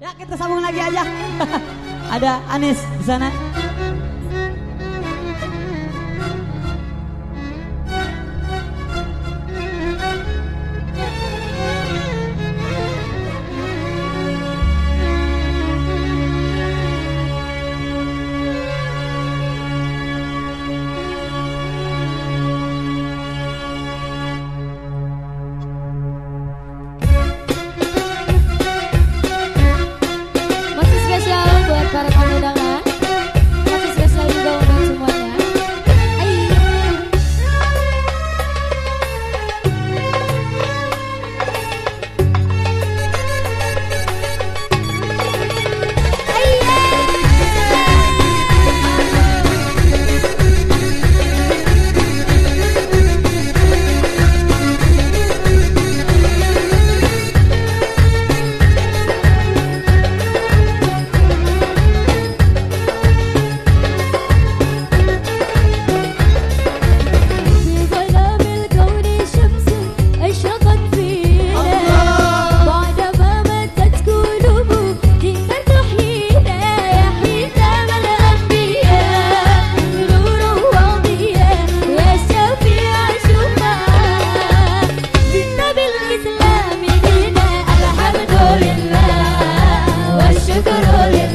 Ya kita sambung lagi aja. Ada Anis di sana. Gloria.